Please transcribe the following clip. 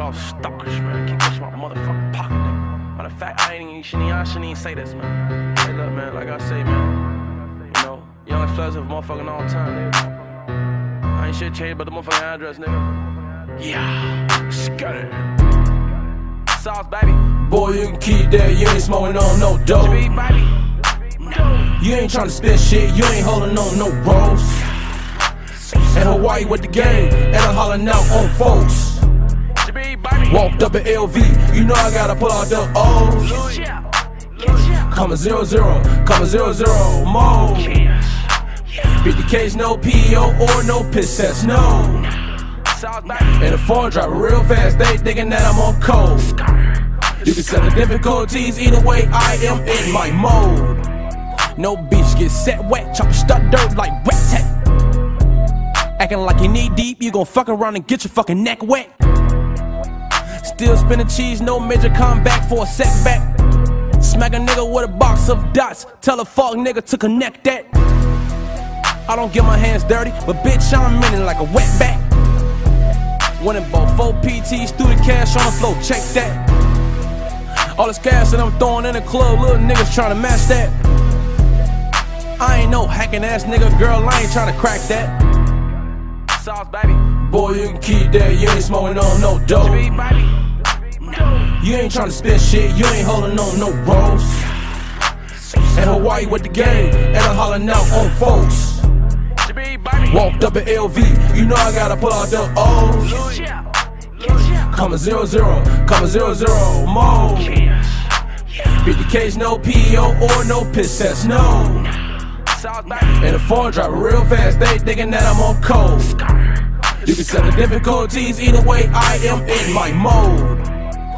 all stalkers, man. Keep this my motherfucking pocket. Matter of fact, I ain't even, shouldn't I shouldn't even say this, man. Hey, look, man, like I say, man. You know, young and flexible motherfucking all time, nigga. I ain't shit changed but the motherfucking address, nigga. Yeah, scatter. Sauce, baby. Boy, you can keep that, you ain't smoking on no dope. You ain't trying to spit shit, you ain't holding on no rolls. In Hawaii with the gang, and I'm hollering out on folks. Walked up at LV, you know I gotta pull out the O's. Coming zero zero, coming zero zero mode. Beat the cage, no PO or no piss test, no. And the phone drop real fast, they thinking that I'm on cold. You can set the difficulties, either way, I am in my mode. No beach get set wet, chop stuck dirt like wet tech. Acting like you knee deep, you gon' fuck around and get your fucking neck wet. Still spinning cheese, no major comeback for a setback. Smack a nigga with a box of dots, tell a fuck nigga to connect that. I don't get my hands dirty, but bitch, I'm in it like a wet back. Winning both four PTs through the cash on the floor, check that. All this cash that I'm throwing in the club, little niggas trying to match that. I ain't no hacking ass nigga, girl, I ain't trying to crack that. Sauce, baby. Boy, you can keep that, you ain't smoking on no dope. You ain't to spit shit, you ain't holding on no rolls. In Hawaii with the gang, and I'm hollering out on folks. Walked up at LV, you know I gotta pull out the O's. Coming zero zero, coming zero zero the cage, no PO or no piss test, no. And the phone drop real fast, they thinking that I'm on cold. You can set the difficulties, either way, I am in my mode.